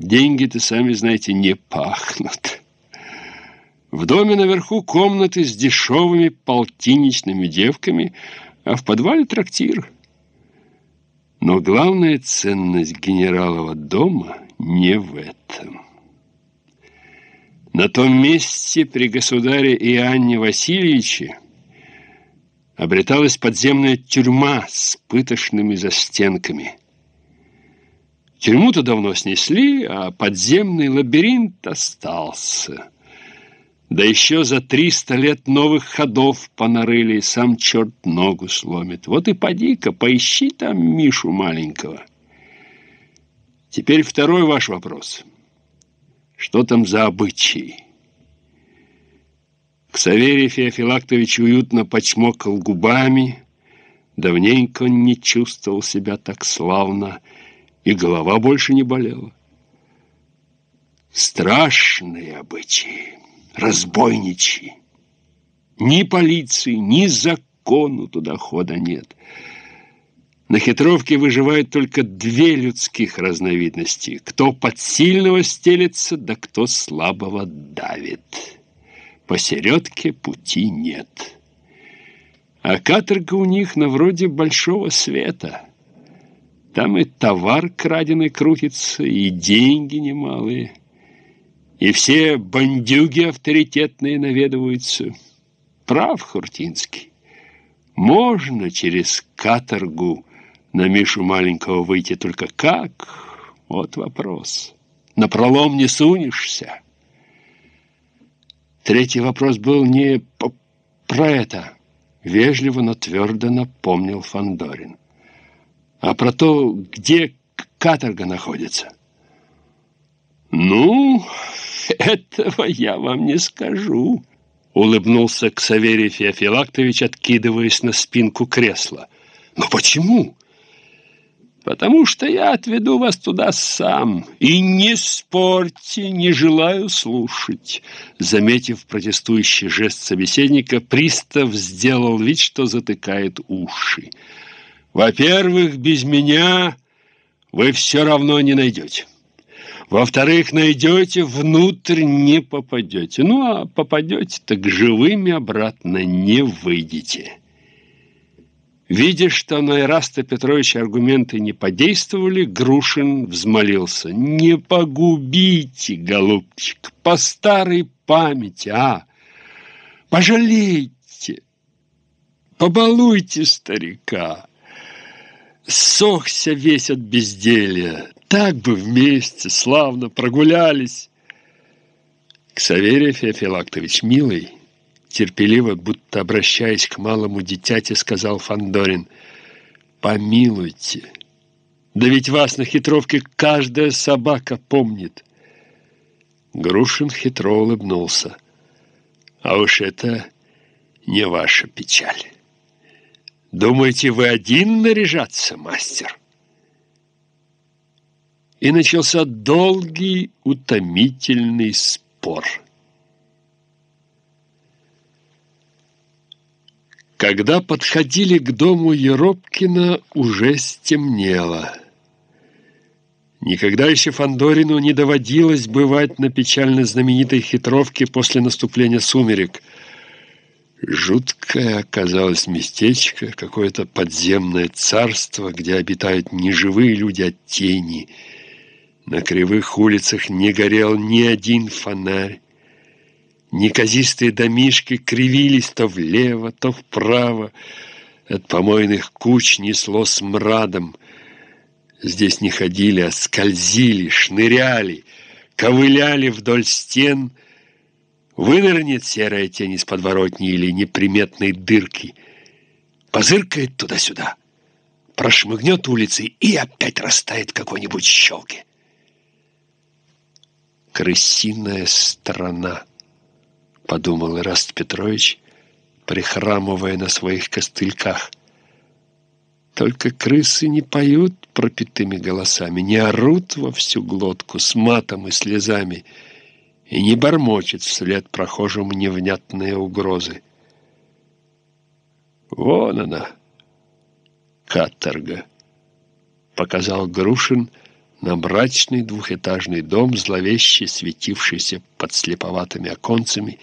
Деньги-то, сами знаете, не пахнут. В доме наверху комнаты с дешевыми полтинничными девками, а в подвале трактир. Но главная ценность генералова дома не в этом. На том месте при государе Иоанне Васильевиче обреталась подземная тюрьма с пытошными застенками. Тюрьму-то давно снесли, а подземный лабиринт остался. Да еще за триста лет новых ходов понарыли, сам черт ногу сломит. Вот и поди-ка, поищи там Мишу маленького. Теперь второй ваш вопрос. Что там за обычаи? Ксаверий Феофилактович уютно почмокал губами. Давненько он не чувствовал себя так славно, и голова больше не болела. Страшные обычаи, разбойничьи. Ни полиции, ни закону туда хода нет. На хитровке выживают только две людских разновидности. Кто под сильного стелется, да кто слабого давит. Посередке пути нет. А каторга у них на вроде большого света. Там и товар краденый крутится, и деньги немалые. И все бандюги авторитетные наведываются. Прав Хуртинский. Можно через каторгу на Мишу маленького выйти только как? Вот вопрос. На пролом не сунешься. Третий вопрос был не про это. Вежливо, но твердо напомнил Фандорин. А про то, где каторга находится. «Ну, этого я вам не скажу», — улыбнулся Ксаверий Феофилактович, откидываясь на спинку кресла. «Но почему?» потому что я отведу вас туда сам. И не спорьте, не желаю слушать». Заметив протестующий жест собеседника, пристав сделал вид, что затыкает уши. «Во-первых, без меня вы все равно не найдете. Во-вторых, найдете, внутрь не попадете. Ну, а попадете, так живыми обратно не выйдете». Видя, что на Ираста Петровича аргументы не подействовали, Грушин взмолился. «Не погубите, голубчик, по старой памяти, а! Пожалейте, побалуйте старика!» Сохся весь от безделья, так бы вместе славно прогулялись. Ксаверий Феофилактович, милый, терпеливо, будто обращаясь к малому дитяти, сказал Фандорин: «Помилуйте, да ведь вас на хитровке каждая собака помнит». Грушин хитро улыбнулся. «А уж это не ваша печаль. Думаете, вы один наряжаться, мастер?» И начался долгий, утомительный спор. Когда подходили к дому Еропкина, уже стемнело. Никогда еще Фандорину не доводилось бывать на печально знаменитой хитровке после наступления сумерек. Жуткое оказалось местечко, какое-то подземное царство, где обитают не живые люди, а тени. На кривых улицах не горел ни один фонарь. Неказистые домишки кривились то влево, то вправо. От помойных куч несло смрадом. Здесь не ходили, а скользили, шныряли, ковыляли вдоль стен. Вынырнет серая тень из подворотни или неприметной дырки. Позыркает туда-сюда, прошмыгнет улицей и опять растает какой-нибудь щелки. Крысиная страна подумал Ираст Петрович, прихрамывая на своих костыльках. Только крысы не поют пропитыми голосами, не орут во всю глотку с матом и слезами и не бормочет вслед прохожим невнятные угрозы. Вон она, каторга, показал Грушин на мрачный двухэтажный дом, зловеще светившийся под слеповатыми оконцами,